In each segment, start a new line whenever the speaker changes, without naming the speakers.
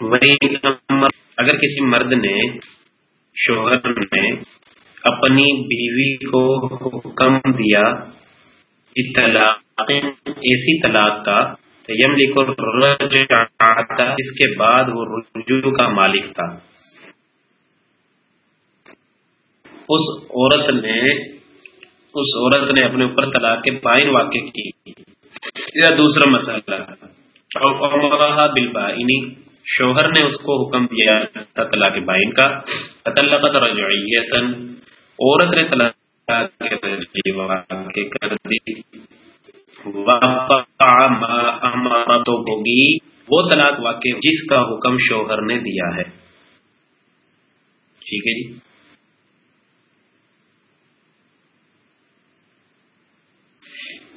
وہی اگر کسی مرد نے، شوہر نے اپنی بیوی کو حکم دیا طلاق ایسی طلاق کا یم لکھو اس کے بعد وہ رجوع کا مالک تھا۔ اس عورت نے اس عورت نے اپنے اوپر طلاق کے پائن واقع کی۔ یا دوسرا مسئلہ۔ بالبائنی شوہر نے اس کو حکم دیا تھا طلاق بائن کا. طلقت رجعیتن عورت نے طلاق کر دی. تو ہوگی وہ طلاق واقع جس کا حکم شوہر نے دیا ہے. ٹھیک ہے جی؟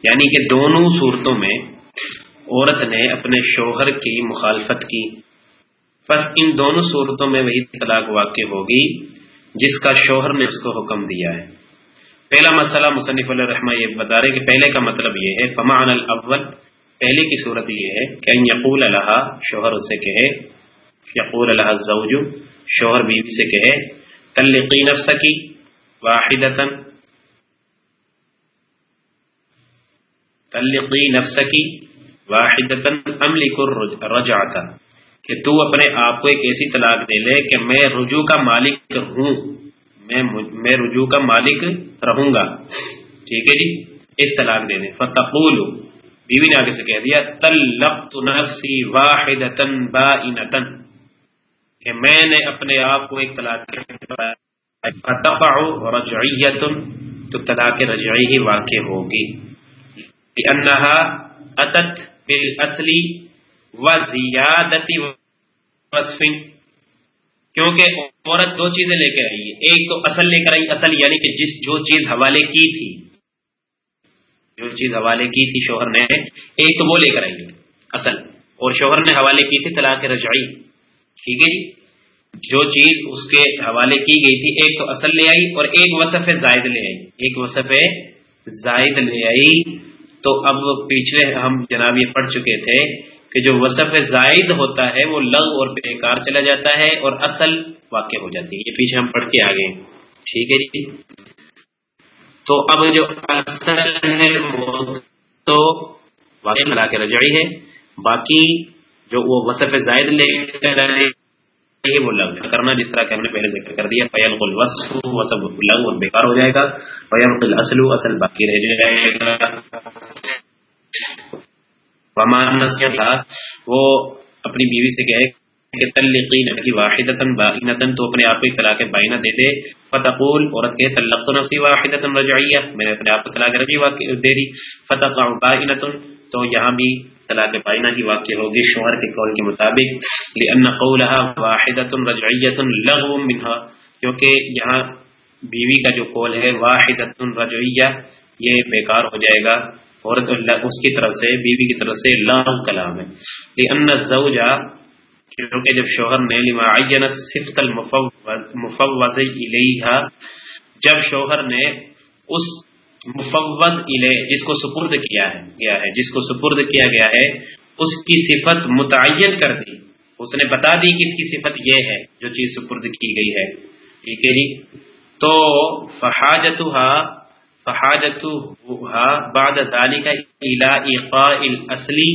یعنی کہ دونوں صورتوں میں عورت نے اپنے شوہر کی مخالفت کی. بس ان دونوں صورتوں میں وہی طلاق واقع ہوگی جس کا شوہر نے اس کو حکم دیا ہے۔ پہلا مسئلہ مصنف علیہ رحمٰ یہ بتا رہے کہ پہلے کا مطلب یہ ہے فمان الاول، پہلے کی صورت یہ ہے کہ یقول اللہ شوہر اسے کہے۔ یقول اللہ زوج شوہر بیوی سے کہے۔ تلقی نفس کی واحد تلقی نفس کی واحد عملی کو کہ تو اپنے آپ کو ایک ایسی طلاق دے لے کہ میں رجوع کا مالک ہوں۔ میں میں رجوع کا مالک رہوں گا۔ ٹھیک ہے جی؟ اس طلاق دے دیں فتقول۔ بیوی نے آگے سے کہہ دیا تلقت نفسی واحدتن بائنتن کہ میں نے اپنے آپ کو ایک طلاق فتقع رجعیت تو طلاق رجعی ہی واقع ہوگی۔ انہا اتت بالاصلی وزیادتی وصف کیونکہ عورت دو چیزیں لے کے آئی ہے۔ ایک تو اصل لے کر آئی، اصل یعنی کہ جس جو چیز حوالے کی تھی۔ جو چیز حوالے کی تھی شوہر نے، ایک تو وہ لے کر آئی ہے، اصل۔ اور شوہر نے حوالے کی تھی طلاق رجعی۔ ٹھیک ہے جی؟ جو چیز اس کے حوالے کی گئی تھی، ایک تو اصل لے آئی اور ایک وصف زائد لے آئی۔ ایک وصف زائد لے آئی۔ تو اب پیچھے ہم جناب یہ پڑھ چکے تھے کہ جو وصف زائد ہوتا ہے وہ لغ اور بیکار چلا جاتا ہے اور اصل واقع ہو جاتی ہے۔ یہ پیچھے ہم پڑھ کے آگے ٹھیک ہے جی؟ تو اب جو اصل ہے وہ تو واقع ملا کے رجعی ہے۔ باقی جو وہ وصف زائد لے کر وہ لغ کرنا جس طرح کہ ہم نے پہلے ذکر کر دیا فیل قل وصف وصف لغ اور بیکار ہو جائے گا۔ فیل قل اصل باقی رہ جائے گا۔ تھا وہ اپنی بیوی سے کہے کہ تلقین کی واحد تو اپنے آپ کو طلاق بائنا دے دے۔ فتقول، عورت کے تلق نفسی واحد رجعیہ میں نے اپنے آپ کو طلاق رجی دے دی۔ فتح بائنۃ تو یہاں بھی طلاق بائنا کی واقع ہوگی شوہر کے قول کے مطابق۔ لأن قولها واحدۃ رجعیہ لغو منها۔ کیونکہ یہاں بیوی کا جو قول ہے واحد رجعیہ یہ بیکار ہو جائے گا۔ عورت اس کی طرف سے، بیوی کی طرف سے لام کلام ہے۔ ان زوجا کیونکہ جب شوہر نے، لما عین صفت المفوض الیہا جب شوہر نے اس مفوض الیہ جس کو سپرد کیا ہے گیا ہے، جس کو سپرد کیا گیا ہے، اس کی صفت متعین کر دی۔ اس نے بتا دی کہ اس کی صفت یہ ہے، جو چیز سپرد کی گئی ہے۔ ٹھیک ہے جی؟ تو فحاجتها فحاجتها بعد ذلك الى ايقاع الاصلي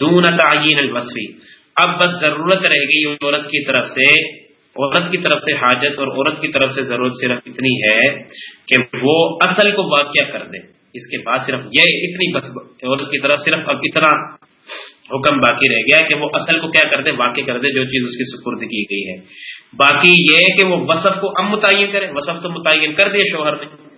دون تعيين الوصف. اب بس ضرورت رہ گئی عورت کی طرف سے، عورت کی طرف سے حاجت اور عورت کی طرف سے ضرورت صرف اتنی ہے کہ وہ اصل کو واقع کر دے۔ اس کے بعد صرف یہ اتنی بس عورت کی طرف صرف اب اتنا حکم باقی رہ گیا کہ وہ اصل کو کیا کر دے، واقع کر دے جو چیز اس کی سپرد کی گئی ہے۔ باقی یہ کہ وہ وصف کو اب متعین کرے وصف تو متعین کر دیا شوہر نے۔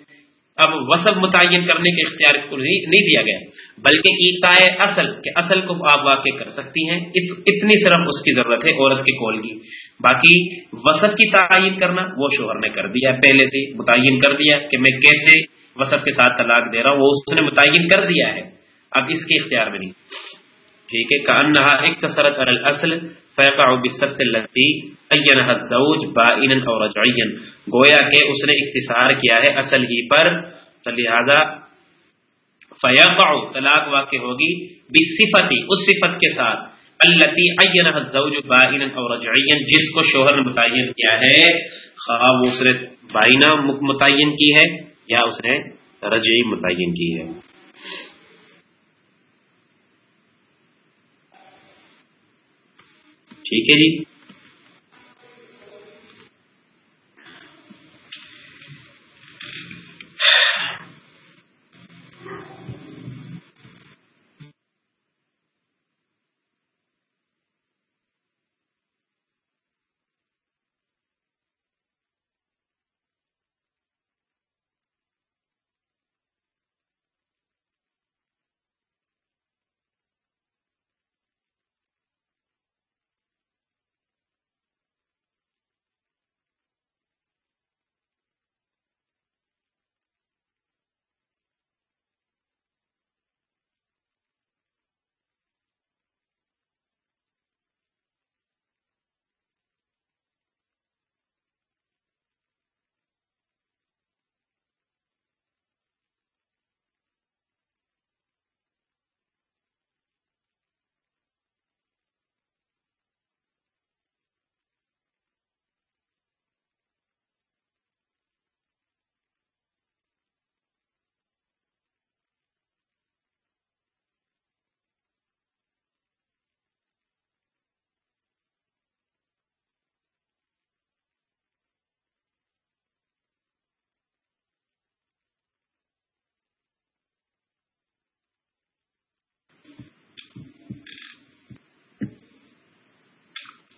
اب وصف متعین کرنے کے اختیار کو نہیں دیا گیا۔ بلکہ ایتائے اصل، کہ اصل کو آپ واقع کر سکتی ہیں اتنی صرف اس کی ضرورت ہے، عورت کے کول کی۔ باقی وصف کی تعین کرنا، وہ شوہر نے کر دیا پہلے سے متعین کر دیا کہ میں کیسے وصف کے ساتھ طلاق دے رہا ہوں، وہ اس نے متعین کر دیا ہے۔ اب اس کے اختیار میں نہیں۔ ٹھیک ہے کہ ایک کثرت الاصل، فیقع بسفت اللتی الزوج بائنا اور رجعیا گویا کہ اس نے اختصار کیا ہے اصل ہی پر لہذا فیقع طلاق واقع ہوگی بصفتی، اس صفت کے ساتھ۔ اللہ اور جس کو شوہر نے متعین کیا ہے۔ خواہ وہ اس نے بائنا متعین کی ہے یا اس نے رجعی متعین کی ہے۔ ٹھیک ہے جی؟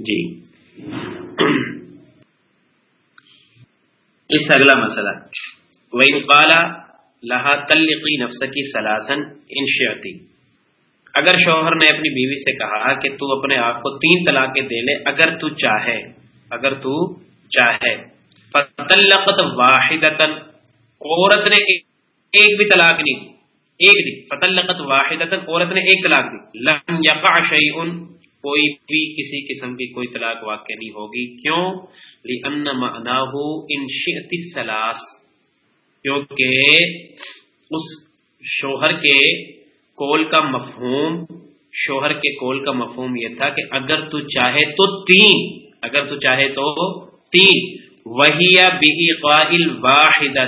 جی۔ اس اگلا مسئلہ۔ وہی کالا لہا تلقی نفس کی سلاسن انشیاتی اگر شوہر نے اپنی بیوی سے کہا کہ تو اپنے آپ کو تین طلاقیں دے لے، اگر تو چاہے، اگر تو چاہے۔ فتلقت واحد عورت نے ایک بھی طلاق نہیں دی۔ ایک دی فتلقت واحد عورت نے ایک طلاق دی۔ لم یقع شیئن کوئی بھی کسی قسم کی کوئی طلاق واقع نہیں ہوگی۔ کیوں؟ ان منا ہو ان سلاس کیونکہ اس شوہر کے کول کا مفہوم، شوہر کے کول کا مفہوم یہ تھا کہ اگر تو چاہے تو تین، اگر تو چاہے تو تین۔ وہی قائل واحد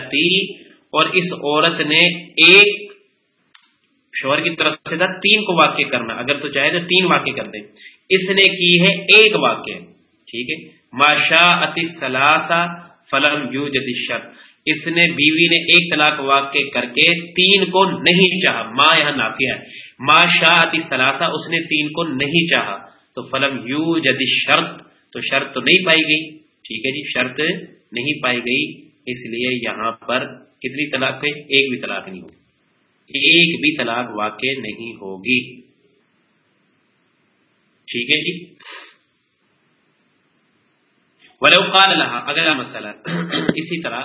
اور اس عورت نے ایک شوہر کی طرف سے تھا، تین کو واقع کرنا، اگر تو چاہے تو تین واقع کر دے۔ اس نے کی ہے ایک واقع ٹھیک ہے؟ ماشا اتی سلاسا فلم یو جدید اس نے بیوی نے ایک طلاق واقع کر کے تین کو نہیں چاہا، ماں یہاں نافیہ ہے۔ ما شاہ اتی سلاسا اس نے تین کو نہیں چاہا۔ تو فلم یو جدید شرط تو شرط تو نہیں پائی گئی۔ ٹھیک ہے جی شرط نہیں پائی گئی، اس لیے یہاں پر کتنی طلاق ہے ایک بھی طلاق نہیں ہوگی ایک بھی طلاق واقع نہیں ہوگی۔ ٹھیک ہے جی؟ قال لها، اگلا مسئلہ۔ اسی طرح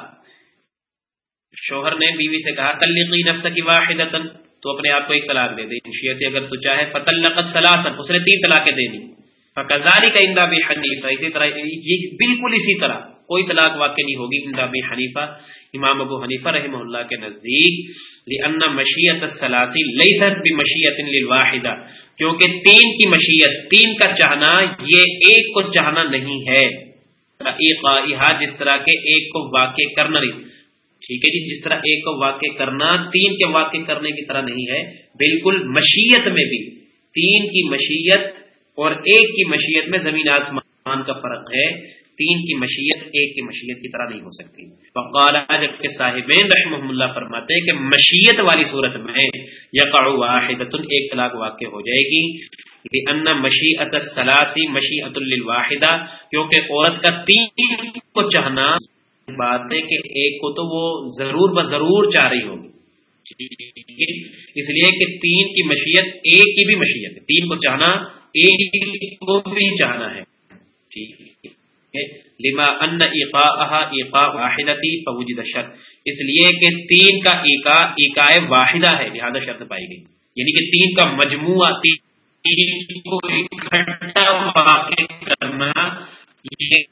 شوہر نے بیوی سے کہا، تلقی نفس کی واحد تو اپنے آپ کو ایک طلاق دے دے۔ شیت اگر تو چاہے، فتلقت سلاسن اس نے تین طلاقیں دینی فکزاری کا اندا بھی حنیفہ اسی طرح بالکل اسی طرح۔ کوئی طلاق واقع نہیں ہوگی اندا حنیفہ، امام ابو حنیفہ رحمہ اللہ کے نزدیک لأن مشیت السلاسی لیست بمشیت للواحدہ، کیونکہ تین کی مشیت، تین کا چاہنا، یہ ایک کو چاہنا نہیں ہے۔ جس طرح کے ایک کو واقع کرنا نہیں۔ ٹھیک ہے جی جس طرح ایک کو واقع کرنا، تین کے واقع کرنے کی طرح نہیں ہے۔ بالکل مشیت میں بھی تین کی مشیت اور ایک کی مشیت میں زمین آسمان کا فرق ہے۔ تین کی مشیت، ایک کی مشیت کی طرح نہیں ہو سکتی۔ وقال جبکہ صاحبین رحمہ اللہ فرماتے ہیں کہ مشیت والی صورت میں یقع واحد ایک طلاق واقع ہو جائے گی۔ ان مشیت سلاسی مشیت الواحدہ کیونکہ عورت کا تین کو چاہنا بات ہے کہ ایک کو تو وہ ضرور ب ضرور چاہ رہی ہوگی۔ اس لیے کہ تین کی مشیت، ایک کی بھی مشیت ہے۔ تین کو چاہنا، ایک کو بھی چاہنا ہے۔ ٹھیک۔ لما ان ایقا واحدتی فوجد شرط اس لیے کہ تین کا ایکا ایکائے واحدہ ہے، لہذا شرط پائی گئی۔ یعنی کہ تین کا مجموعہ، تین کو اکٹھا واقع کرنا، یہ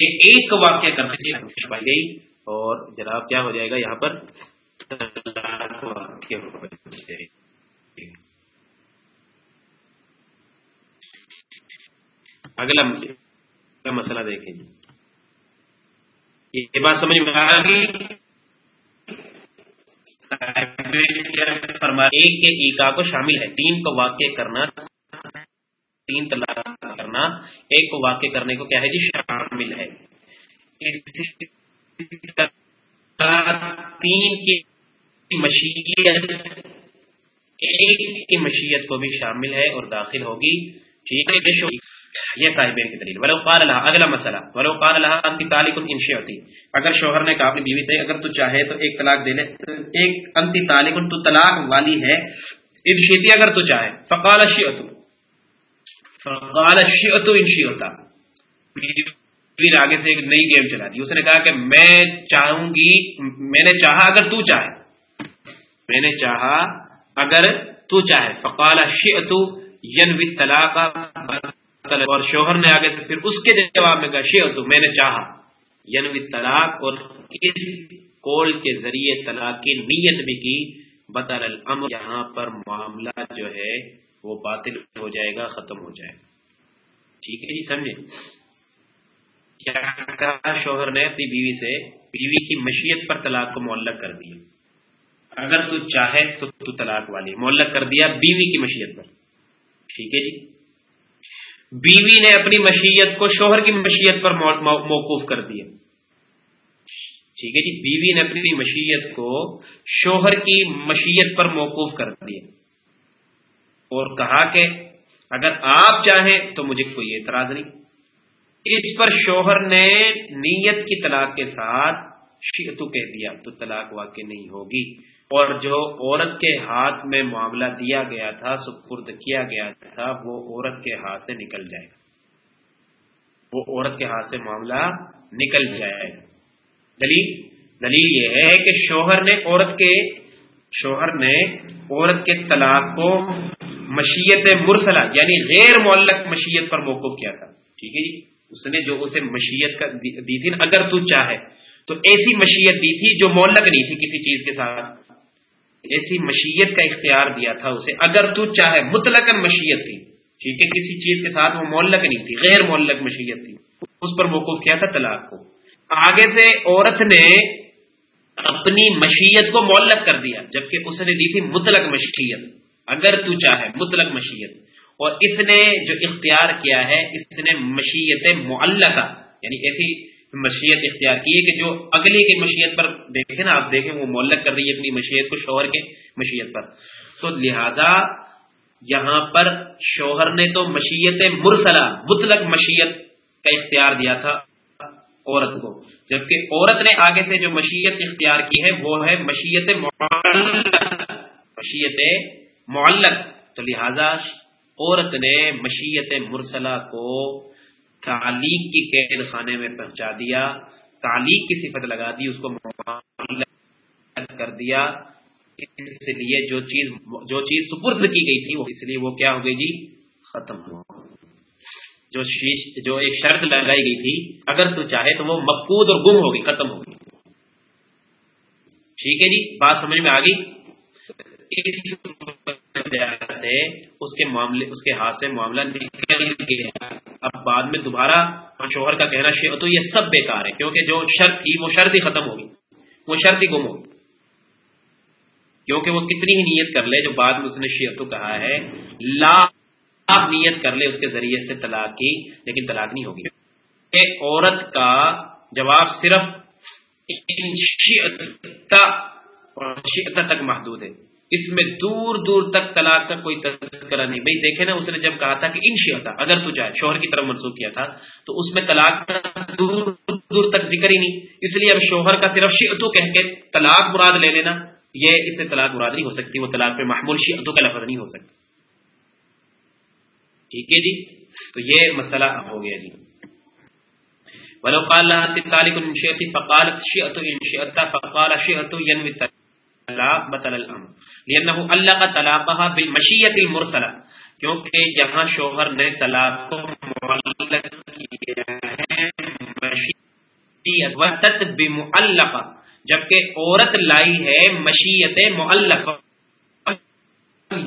ایک واقع کرنے سے شرط پائی گئی۔ اور جناب، کیا ہو جائے گا؟ یہاں پر واقع ہو جائے اگلا کا مسئلہ دیکھیں جی۔ یہ بات سمجھ میں آ گئی۔ ایک کے ایکا کو شامل ہے۔ تین کو واقع کرنا، تین طلاق کرنا۔ ایک کو واقع کرنے کو کیا ہے جی؟ شامل ہے۔ تین کی مشیت، ایک کی مشیت کو بھی شامل ہے اور داخل ہوگی۔ ٹھیک ہے یہ صاحب کی دلیل۔ ولو قال لها، اگلا مسئلہ۔ ولو قال لها انت طالق انشئتی اگر شوہر نے کہا اپنی بیوی سے، اگر تو چاہے تو ایک طلاق دے لے ایک انت طالق تو طلاق والی ہے۔ انشئتی اگر تو چاہے۔ فقال شئت فقال شئت انشئتا پھر آگے سے ایک نئی گیم چلا دی۔ اس نے کہا کہ میں چاہوں گی، میں نے چاہا اگر تو چاہے۔ میں نے چاہا اگر تو چاہے۔ فقال شئت ینوی طلاق طلب اور شوہر نے آگے سے پھر اس کے جواب میں کہا شئت میں نے چاہا۔ ینوی طلاق اور اس کول کے ذریعے طلاق کی نیت بھی کی بطر الامر، یہاں پر معاملہ جو ہے وہ باطل ہو جائے گا، ختم ہو جائے گا۔ ٹھیک ہے جی سمجھے؟ کیا کہا شوہر نے اپنی بیوی سے؟ بیوی کی مشیت پر طلاق کو معلق کر دیا۔ اگر تو چاہے تو تو طلاق والی، معلق کر دیا بیوی کی مشیت پر۔ ٹھیک ہے جی؟ بیوی نے اپنی مشیت کو شوہر کی مشیت پر موقوف کر دیا۔ ٹھیک ہے جی بیوی نے اپنی مشیت کو شوہر کی مشیت پر موقوف کر دیا۔ اور کہا کہ اگر آپ چاہیں تو مجھے کوئی اعتراض نہیں۔ اس پر شوہر نے نیت کی طلاق کے ساتھ شیتو کہہ دیا تو طلاق واقع نہیں ہوگی۔ اور جو عورت کے ہاتھ میں معاملہ دیا گیا تھا، سپرد کیا گیا تھا، وہ عورت کے ہاتھ سے نکل جائے گا۔ وہ عورت کے ہاتھ سے معاملہ نکل جائے گا۔ دلیل دلیل یہ ہے کہ شوہر نے عورت کے، شوہر نے عورت کے طلاق کو مشیت مرسلہ یعنی غیر معلق مشیت پر موقف کیا تھا۔ ٹھیک ہے جی؟ اس نے جو اسے مشیت کا دی تھی اگر تو چاہے تو ایسی مشیت دی تھی جو معلق نہیں تھی کسی چیز کے ساتھ۔ ایسی مشیت کا اختیار دیا تھا اسے۔ اگر تو چاہے مطلق مشیت تھی، ٹھیک ہے، کسی چیز کے ساتھ وہ مولک نہیں تھی، غیر مولک مشیت تھی۔ اس پر موقف کیا تھا طلاق کو۔ آگے سے عورت نے اپنی مشیت کو مولک کر دیا، جبکہ اس نے دی تھی مطلق مشیت۔ اگر تو چاہے مطلق مشیت۔ اور اس نے جو اختیار کیا ہے، اس نے مشیت معلقہ یعنی ایسی مشیت اختیار کی ہے کہ جو اگلے کی مشیت پر دیکھیں نا، آپ دیکھیں وہ مولک کر رہی ہے اپنی مشیت کو شوہر کے مشیت پر۔ تو لہذا یہاں پر شوہر نے تو مشیت مرسلہ، مطلق مشیت کا اختیار دیا تھا عورت کو۔ جبکہ عورت نے آگے سے جو مشیت اختیار کی ہے، وہ ہے مشیت مشیت معلق۔ تو لہذا عورت نے مشیت مرسلہ کو تعلیق کی قید خانے میں پہنچا دیا تعلیق کی صفت لگا دی، اس کو کر دیا۔ اس لیے جو چیز جو چیز سپرد کی گئی تھی اس لیے وہ کیا ہو گئی جی؟ ختم ہو جو شیش، جو ایک شرط لگائی گئی تھی، اگر تو چاہے تو وہ مقبوض اور گم ہوگی ختم ہوگی ٹھیک ہے جی بات سمجھ میں آ گئی؟ سے اس کے معاملے، اس کے ہاتھ سے معاملہ نکل گیا۔ اب بعد میں دوبارہ شوہر کا کہنا شیو تو یہ سب بیکار ہے، کیونکہ جو شرط تھی وہ شرط ہی ختم ہوگی وہ شرط ہی گم ہوگی کیونکہ وہ کتنی ہی نیت کر لے، جو بعد میں اس نے شیئر تو کہا ہے لا نیت کر لے، اس کے ذریعے سے طلاق کی، لیکن طلاق نہیں ہوگی عورت کا جواب صرف تک محدود ہے۔ اس میں دور دور تک طلاق کا کوئی تذکرہ نہیں۔ بھائی دیکھے نا، اس نے جب کہا تھا کہ ان تھا اگر تو چاہے شوہر کی طرف منسوخ کیا تھا، تو اس میں طلاق کا دور دور تک ذکر ہی نہیں۔ اس لیے اب شوہر کا صرف شیعتو کہہ کے طلاق مراد لے لینا، یہ اس سے طلاق مراد نہیں ہو سکتی، وہ طلاق پہ محمول شیعتو کا لفظ نہیں ہو سکتا۔ ٹھیک ہے جی؟ تو یہ مسئلہ ہو گیا جی۔ ولو قال لها فقالت شئت ان شئت، فقال شئت ينوي طلاق بطل الامر. لأنه علق طلاقها بالمشیت المرسلہ کیونکہ جہاں شوہر نے طلاق کو معلق کیا ہے، مشیت وقت بمعلقہ. جبکہ عورت لائی ہے مشیت معلق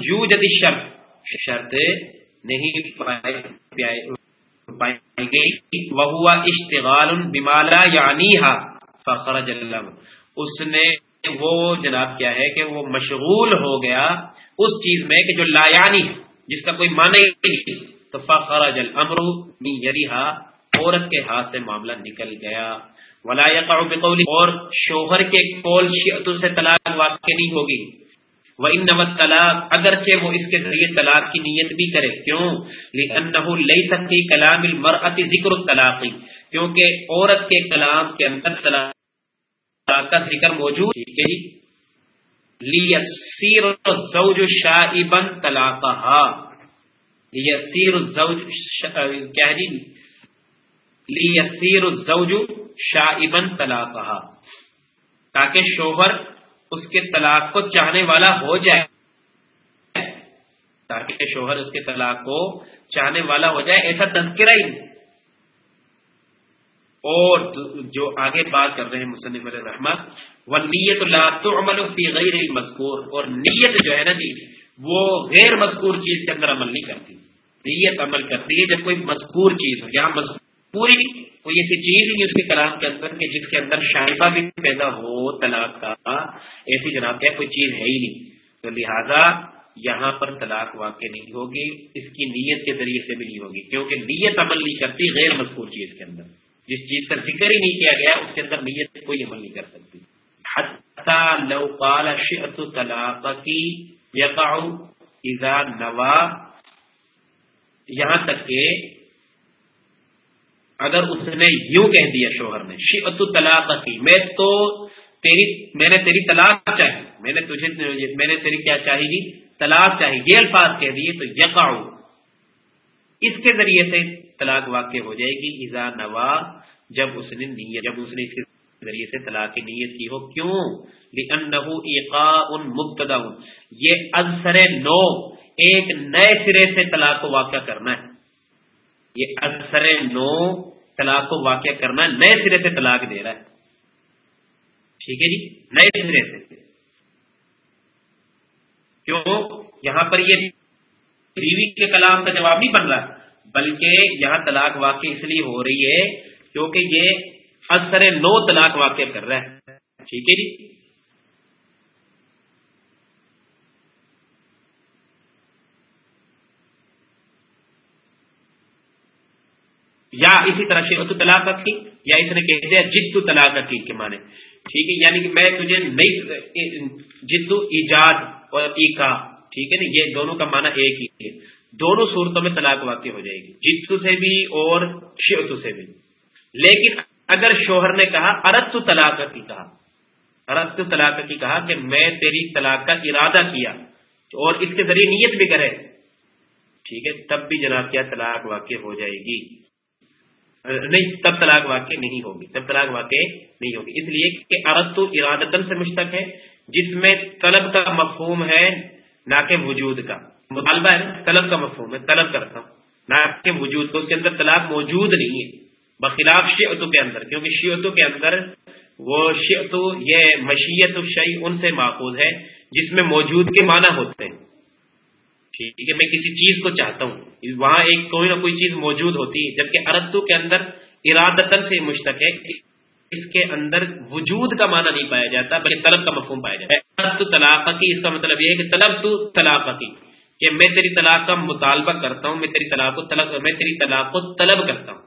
یوجد شرط شرط نہیں پائی گئی. وہ اشتغال بمالا یعنی فخرج اللہ اس نے وہ جناب کیا ہے کہ وہ مشغول ہو گیا اس چیز میں کہ جو لایانی ہے، جس کا کوئی معنی نہیں۔ تو فخرج الامر یریہا، عورت کے ہاتھ سے معاملہ نکل گیا۔ ولا بقول اور شوہر کے قول شیعت سے طلاق واقع نہیں ہوگی۔ وہ ان نمت طلاق اگرچہ وہ اس کے ذریعے طلاق کی نیت بھی کرے۔ کیوں؟ لأنه ليس في كلام المرأة ذکر الطلاق، کیونکہ عورت کے کلام کے اندر طلاق کا ذکر موجود ہے۔ جی۔ لیسیر الزوج شائبا طلاقها۔ لیسیر الزوج کیا ہے جی؟ لیسیر الزوج شائبا طلاقها۔ تاکہ شوہر اس کے طلاق کو چاہنے والا ہو جائے۔ تاکہ شوہر اس کے طلاق کو چاہنے والا ہو جائے۔ ایسا تذکرہ ہی۔ اور جو آگے بات کر رہے ہیں مسلم علیہ رحمت وہ نیت اللہ فی غیر مذکور اور نیت جو ہے نا جی وہ غیر مذکور چیز کے اندر عمل نہیں کرتی۔ نیت عمل کرتی ہے جب کوئی مذکور چیز ہو، یہاں مذکوری کوئی ایسی چیز نہیں اس کے کلام کے اندر کہ جس کے اندر شائبہ بھی پیدا ہو، طلاق کا، ایسی جناب کیا کوئی چیز ہے ہی نہیں۔ تو لہذا یہاں پر طلاق واقع نہیں ہوگی، اس کی نیت کے ذریعے سے بھی نہیں ہوگی، کیونکہ نیت عمل نہیں کرتی غیر مذکور چیز کے اندر۔ جس چیز کا ذکر ہی نہیں کیا گیا، اس کے اندر نیت کوئی عمل نہیں کر سکتی۔ لو قال شئت طلاق یقع اذا نوا۔ یہاں تک کہ اگر اس نے یوں کہہ دیا شوہر نے شیعت طلاق میں تو تیری، میں نے تیری طلاق چاہی۔ میں نے تجھے، میں نے تیری کیا چاہی گی طلاق چاہی، یہ الفاظ کہہ دیے تو یقا اس کے ذریعے سے طلاق واقع ہو جائے گی ایزا نوا، جب اس نے نیت، جب اس نے اس کے ذریعے سے طلاق کی نیت کی ہو، کیوں؟ ان مبتدا یہ ازسر نو، ایک نئے سرے سے طلاق کو واقع کرنا ہے۔ یہ اثر نو طلاق کو واقع کرنا نئے سرے سے طلاق دے رہا ہے۔ ٹھیک ہے جی؟ نئے سرے سے۔ کیوں؟ یہاں پر یہ بیوی کے کلام کا جواب نہیں بن رہا۔ بلکہ یہاں طلاق واقع اس لیے ہو رہی ہے کیونکہ یہ اثر نو طلاق واقع کر رہا ہے۔ ٹھیک ہے جی؟ یا اسی طرح شیخ طلاق کی یا اس نے کہہ دیا جدو طلاق کی کے معنی۔ ٹھیک ہے یعنی کہ میں تجھے نئی جدو، ایجاد اور ایکا۔ ٹھیک ہے نا، یہ دونوں کا معنی ایک ہی ہے۔ دونوں صورتوں میں طلاق واقع ہو جائے گی۔ جدو سے بھی اور شیعتو سے بھی۔ لیکن اگر شوہر نے کہا ارت طلاق کی کہا۔ ارت طلاق کی کہا کہ میں تیری طلاق کا ارادہ کیا اور اس کے ذریعے نیت بھی کرے۔ ٹھیک ہے، تب بھی جناب کیا طلاق واقع ہو جائے گی؟ نہیں، تب طلاق واقع نہیں ہوگی۔ تب طلاق واقع نہیں ہوگی۔ اس لیے کہ عرت تو ارادتن سے مشتق ہے۔ جس میں طلب کا مفہوم ہے نہ کہ وجود کا۔ مطالبہ ہے طلب کا مفہوم ہے، طلب کرتا ہوں۔ نہ کہ وجود کو، اس کے اندر طلاق موجود نہیں ہے۔ بخلاف شیعتوں کے اندر، کیونکہ شیعتوں کے اندر وہ شیعتو، یہ مشیت الشعی ان سے ماخوذ ہے جس میں موجود کے معنی ہوتے ہیں۔ ٹھیک ہے، میں کسی چیز کو چاہتا ہوں۔ وہاں ایک کوئی نہ کوئی چیز موجود ہوتی ہے، جبکہ اردو کے اندر ارادتن سے مشتق ہے۔ اس کے اندر وجود کا معنی نہیں پایا جاتا، بلکہ طلب کا مفہوم پایا جاتا ہے۔ طلاق کی اس کا مطلب یہ ہے کہ طلب تو طلاق کی کہ میں تیری طلاق کا مطالبہ کرتا ہوں، میں تیری طلاق کو طلب، میں تیری طلاق کو طلب کرتا ہوں۔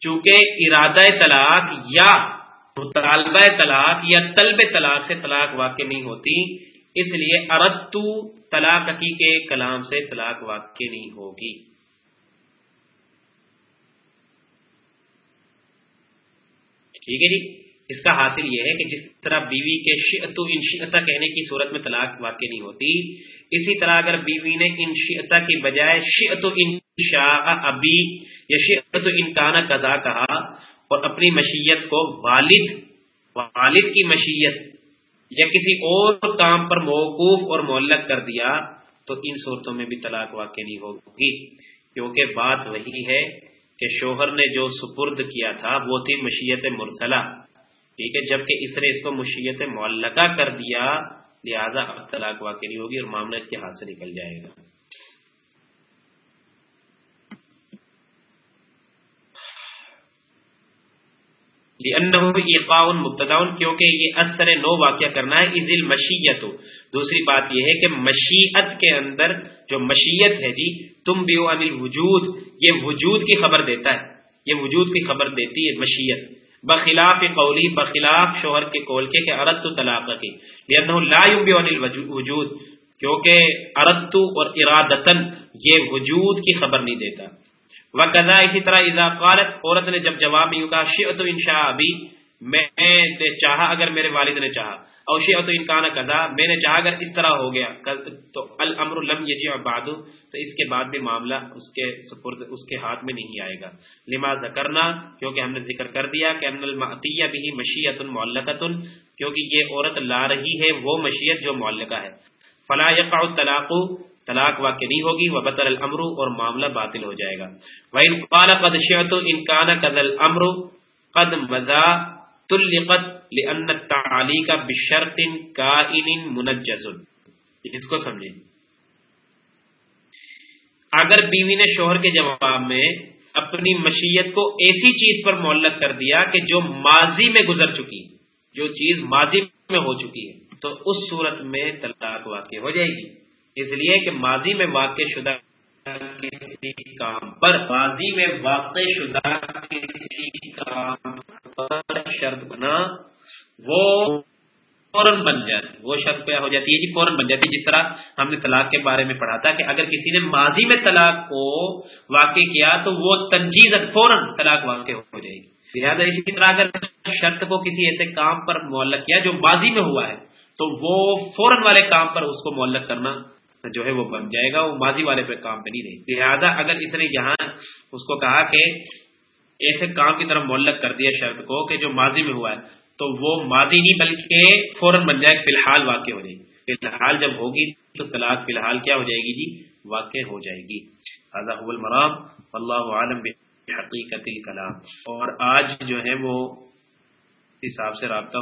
چونکہ ارادہ طلاق یا مطالبہ طلاق یا طلب طلاق سے طلاق واقع نہیں ہوتی، اس لیے اردو طلاق کی کے کلام سے طلاق واقع نہیں ہوگی۔ ٹھیک ہے جی؟ اس کا حاصل یہ ہے کہ جس طرح بیوی کے شیعتو انشیتا کہنے کی صورت میں طلاق واقع نہیں ہوتی، اسی طرح اگر بیوی نے انشیتا کی بجائے شیعت انشا ابھی یا شیعت انکانہ قضا کہا اور اپنی مشیت کو والد والد کی مشیت یا کسی اور کام پر موقوف اور معلق کر دیا، تو ان صورتوں میں بھی طلاق واقع نہیں ہوگی۔ کیونکہ بات وہی ہے کہ شوہر نے جو سپرد کیا تھا وہ تھی مشیت مرسلہ۔ ٹھیک ہے، جبکہ اس نے اس کو مشیت معلقہ کر دیا، لہذا اب طلاق واقع نہیں ہوگی اور معاملہ اس کے ہاتھ سے نکل جائے گا۔ مبتدا کیونکہ یہ اثر نو واقعہ کرنا ہے عزل مشیت دوسری بات یہ ہے کہ مشیت کے اندر جو مشیت ہے جی تم بھی انل وجود یہ وجود کی خبر دیتا ہے۔ یہ وجود کی خبر دیتی ہے مشیت۔ بخلاف قولی، بخلاف شوہر کے کول کے کہ ارد تو طلاق کی لا انل وجود کیونکہ اردو اور ارادتن یہ وجود کی خبر نہیں دیتا۔ وہ اسی طرح اضافات عورت نے جب جواب میں کہا شی تو انشا ابھی میں چاہا اگر میرے والد نے چاہا۔ اور تو انکان کزا میں نے چاہا اگر اس طرح ہو گیا۔ تو المر لم یجی بادو تو اس کے بعد بھی معاملہ اس کے سپرد، اس کے ہاتھ میں نہیں آئے گا۔ لماز کرنا کیونکہ ہم نے ذکر کر دیا کہ ان المعطیہ بھی مشیت معلقت کیونکہ یہ عورت لا رہی ہے، وہ مشیت جو معلقہ ہے۔ فلاح یقع طلاق طلاق واقع نہیں ہوگی وہ بطر الامر اور معاملہ باطل ہو جائے گا۔ وہ قد انکان قد الامر قد مزا تلقت لأن التعلیق بشرط منجز۔ اس کو سمجھیں۔ اگر بیوی نے شوہر کے جواب میں اپنی مشیت کو ایسی چیز پر معلق کر دیا کہ جو ماضی میں گزر چکی، جو چیز ماضی میں ہو چکی ہے، تو اس صورت میں طلاق واقع ہو جائے گی۔ اس لیے کہ ماضی میں واقع شدہ کسی کام پر، ماضی میں واقع شدہ کسی کام پر شرط بنا، وہ فوراً بن جاتی، وہ شرط کیا ہو جاتی ہے۔ جی فوراً بن جاتی ہے۔ جس طرح ہم نے طلاق کے بارے میں پڑھا تھا کہ اگر کسی نے ماضی میں طلاق کو واقع کیا تو وہ تنجیز فوراً طلاق واقع ہو جائے گی۔ لہٰذا اسی طرح اگر شرط کو کسی ایسے کام پر معلق کیا جو ماضی میں ہوا ہے تو وہ فوراً والے کام پر اس کو معلق کرنا جو ہے وہ بن جائے گا، وہ ماضی والے پہ کام پہ نہیں رہی لہٰذا اگر اس نے یہاں اس کو کہا کہ ایسے کام کی طرف معلق کر دیا شرط کو کہ جو ماضی میں ہوا ہے، تو وہ ماضی نہیں بلکہ فوراً بن جائے، فی الحال واقع ہو جائے گی۔ فی الحال جب ہوگی تو طلاق فی الحال کیا ہو جائے گی جی؟ واقع ہو جائے گی۔ المرام۔ اللہ عالم حقیقت کلام اور آج جو ہے وہ حساب سے رابطہ